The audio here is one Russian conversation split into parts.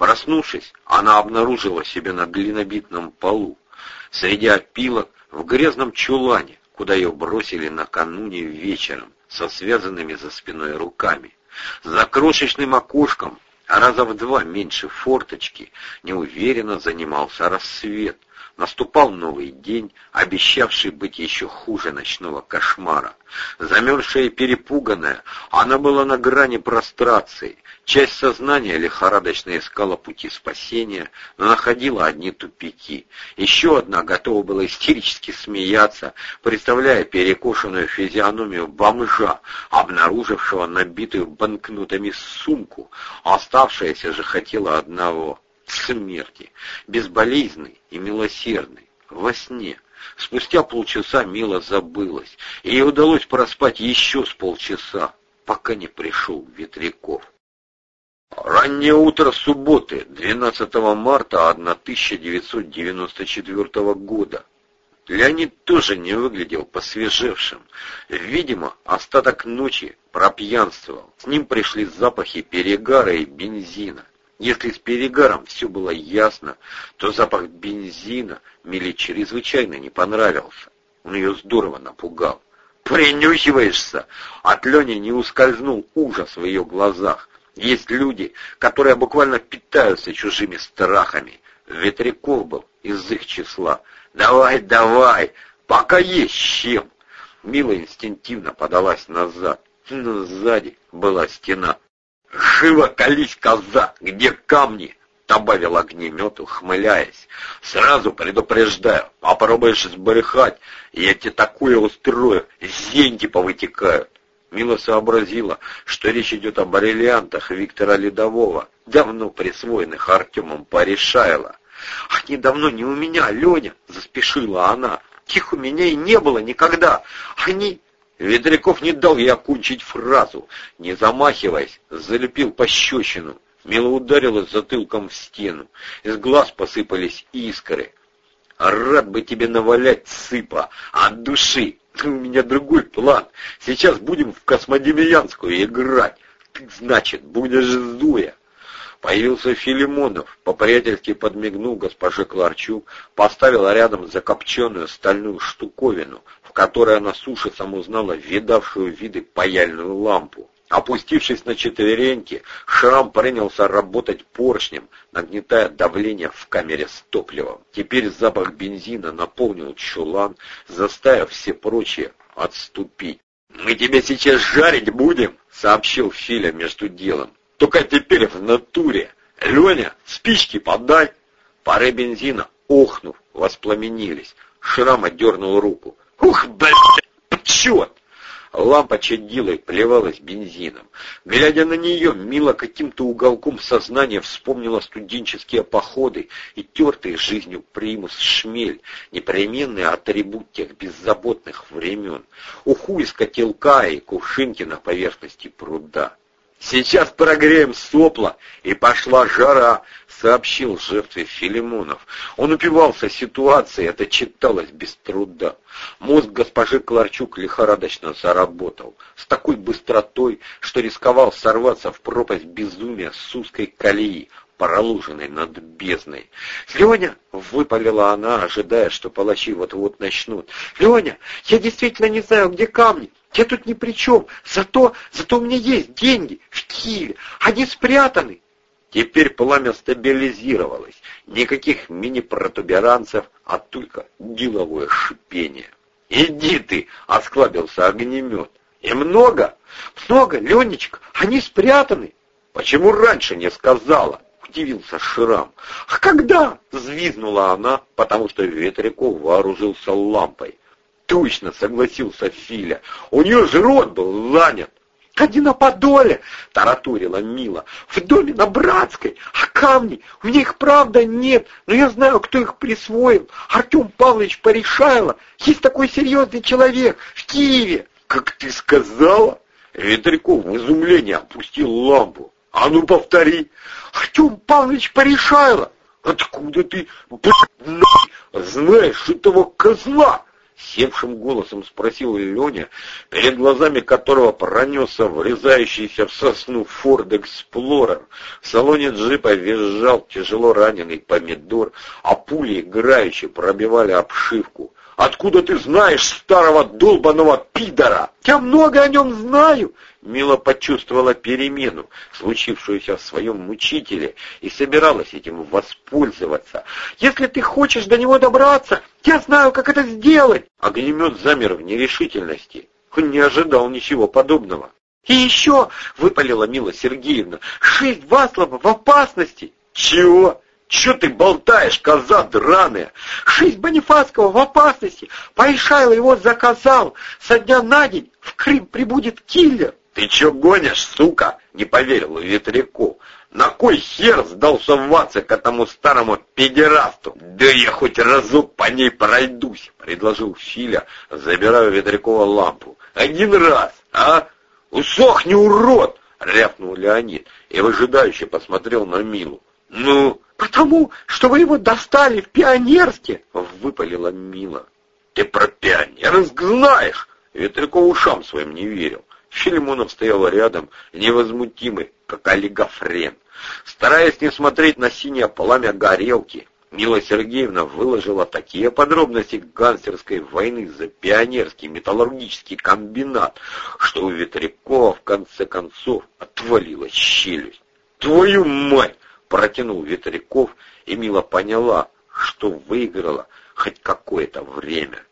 Проснувшись, она обнаружила себя на глинобитном полу, среди опилок в грязном чулане, куда ее бросили накануне вечером со связанными за спиной руками. За крошечным окошком, а раза в два меньше форточки, неуверенно занимался рассвет. Наступал новый день, обещавший быть еще хуже ночного кошмара. Замерзшая и перепуганная, она была на грани прострации. Часть сознания лихорадочно искала пути спасения, но находила одни тупики. Еще одна готова была истерически смеяться, представляя перекошенную физиономию бомжа, обнаружившего набитую банкнотами сумку. Оставшаяся же хотела одного — смерти, безболезненной и милосердной, во сне. Спустя полчаса Мила забылась, и ей удалось проспать еще с полчаса, пока не пришел Ветряков. Раннее утро субботы, 12 марта 1994 года. Леонид тоже не выглядел посвежевшим. Видимо, остаток ночи пропьянствовал. С ним пришли запахи перегара и бензина. Если с перегаром все было ясно, то запах бензина Миле чрезвычайно не понравился. Он ее здорово напугал. «Принюхиваешься!» От Лени не ускользнул ужас в ее глазах. Есть люди, которые буквально питаются чужими страхами. Ветряков был из их числа. «Давай, давай! Пока есть чем!» Мила инстинктивно подалась назад, но сзади была стена. «Живо колись, коза! Где камни?» добавил огнемет, ухмыляясь. «Сразу предупреждаю, попробуешь сбрехать, я тебе такое устрою, зеньки повытекают». Мила сообразила, что речь идет о бриллиантах Виктора Ледового, давно присвоенных Артемом Паришайло. «Они давно не у меня, Леня!» — заспешила она. «Их у меня и не было никогда! Они...» Ветряков не дал ей окончить фразу. Не замахиваясь, залепил пощечину. Мила ударила затылком в стену. Из глаз посыпались искры. «Рад бы тебе навалять, сыпа, от души!» У меня другой план. Сейчас будем в Космодемьянскую играть. Ты, значит, будешь Зуя. Появился Филимонов, по-приятельски подмигнул госпоже Кларчук, поставил рядом закопченную стальную штуковину, в которой она с ужасом узнала видавшую виды паяльную лампу. Опустившись на четвереньки, Шрам принялся работать поршнем, нагнетая давление в камере с топливом. Теперь запах бензина наполнил чулан, заставив все прочие отступить. «Мы тебя сейчас жарить будем», — сообщил Филя между делом. «Только теперь в натуре. Леня, спички подай». Пары бензина, охнув, воспламенились. Шрам отдернул руку. «Ух, блядь, черт!» Лампа чадила и плевалась бензином. Глядя на нее, Мила каким-то уголком сознания вспомнила студенческие походы и тертые жизнью примус шмель, непременный атрибут тех беззаботных времен, уху из котелка и кувшинки на поверхности пруда. «Сейчас прогреем сопла, и пошла жара», — сообщил жертве Филимонов. Он упивался ситуацией, это читалось без труда. Мозг госпожи Кларчук лихорадочно заработал, с такой быстротой, что рисковал сорваться в пропасть безумия с узкой колеи, проложенной над бездной. «Леня!» — выпалила она, ожидая, что палачи вот-вот начнут. «Леня, я действительно не знаю, где камни. Я тут ни при чем. Зато, зато у меня есть деньги в Киеве. Они спрятаны». Теперь пламя стабилизировалось. Никаких мини-протуберанцев, а только деловое шипение. «Иди ты!» — осклабился огнемет. «И много?» «Много, Ленечка, они спрятаны!» «Почему раньше не сказала?» — удивился Шрам. «А когда?» — взвизгнула она, потому что Ветряков вооружился лампой. «Точно!» — согласился Филя. «У нее же рот был занят!» «Они на Подоле!» — таратурила Мила. «В доме на Братской! А камни? У них правда нет, но я знаю, кто их присвоил. Артем Павлович Порешайло. Есть такой серьезный человек в Киеве!» «Как ты сказала?» Ветряков в изумлении опустил лампу. «А ну повтори!» «Артем Павлович Порешайло!» «Откуда ты, блядь, знаешь этого козла?» Севшим голосом спросил Леня, перед глазами которого пронесся врезающийся в сосну Форд Эксплорер. В салоне джипа визжал тяжело раненый помидор, а пули играючи пробивали обшивку. Откуда ты знаешь старого долбаного пидора? Я много о нем знаю. Мила почувствовала перемену, случившуюся в своем мучителе, и собиралась этим воспользоваться. Если ты хочешь до него добраться, я знаю, как это сделать. Огнемет замер в нерешительности. Он не ожидал ничего подобного. И еще, выпалила Мила Сергеевна, шесть Васлова в опасности. Чего? Че ты болтаешь, коза драная? Жизнь Бонифацкого в опасности. Поишайло его заказал. Со дня на день в Крым прибудет киллер. Ты че гонишь, сука? Не поверил Ветряку. На кой хер сдался Вацик этому старому педерасту? Да я хоть разок по ней пройдусь, предложил Филя, забирая Ветрякова лампу. Один раз, а? Усохни, урод! рявкнул Леонид и выжидающе посмотрел на Милу. Ну, «Потому, что вы его достали в пионерске!» — выпалила Мила. «Ты про пионерск знаешь!» Ветряков ушам своим не верил. Филимонов стоял рядом, невозмутимый, как олигофрен. Стараясь не смотреть на синее пламя горелки, Мила Сергеевна выложила такие подробности гангстерской войны за пионерский металлургический комбинат, что у Ветрякова в конце концов отвалилась щелюсть. «Твою мать!» Протянул Ветряков, и Мила поняла, что выиграла хоть какое-то время.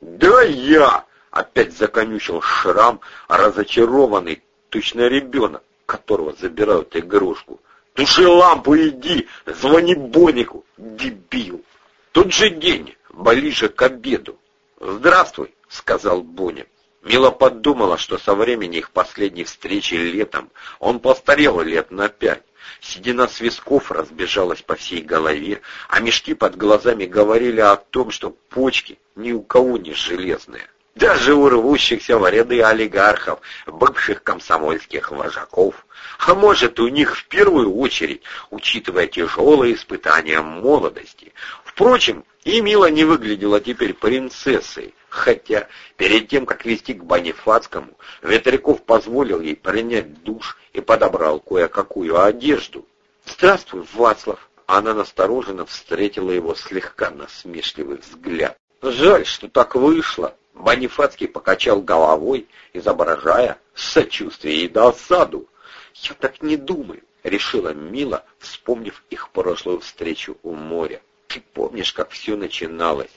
«Да я!» — опять законючил Шрам, разочарованный, точно ребенок, которого забирают игрушку. «Туши лампу иди, звони Бонику, дебил!» Тот же день, ближе к обеду. «Здравствуй», — сказал Боник. Мила подумала, что со времени их последней встречи летом он постарел лет на пять. Седина свисков разбежалась по всей голове, а мешки под глазами говорили о том, что почки ни у кого не железные. Даже у рвущихся в ряды олигархов, бывших комсомольских вожаков. А может, у них в первую очередь, учитывая тяжелые испытания молодости. Впрочем, и Мила не выглядела теперь принцессой, хотя перед тем, как вести к Бонифацкому, Ветряков позволил ей принять душ и подобрал кое-какую одежду. «Здравствуй, Вацлав!» Она настороженно встретила его слегка насмешливый взгляд. «Жаль, что так вышло!» Бонифацкий покачал головой, изображая сочувствие и досаду. «Я так не думаю», — решила Мила, вспомнив их прошлую встречу у моря. «Ты помнишь, как все начиналось?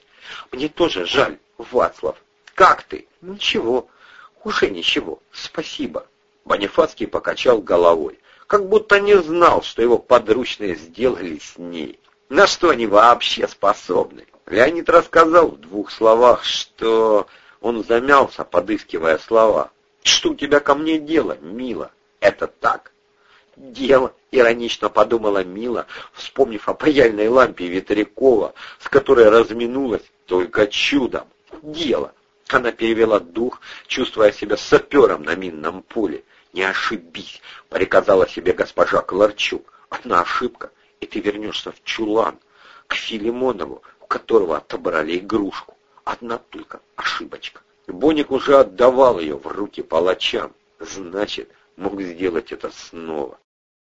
Мне тоже жаль, Вацлав. Как ты? Ничего. Уже ничего. Спасибо». Бонифацкий покачал головой, как будто не знал, что его подручные сделали с ней. На что они вообще способны? Леонид рассказал в двух словах, что он замялся, подыскивая слова. «Что у тебя ко мне дело, Мила?» «Это так?» «Дело», — иронично подумала Мила, вспомнив о паяльной лампе Ветрякова, с которой разминулась только чудом. «Дело». Она перевела дух, чувствуя себя сапером на минном поле. «Не ошибись», — приказала себе госпожа Кларчук. «Одна ошибка, и ты вернешься в чулан, к Филимонову, которого отобрали игрушку. Одна только ошибочка. Боник уже отдавал ее в руки палачам. Значит, мог сделать это снова.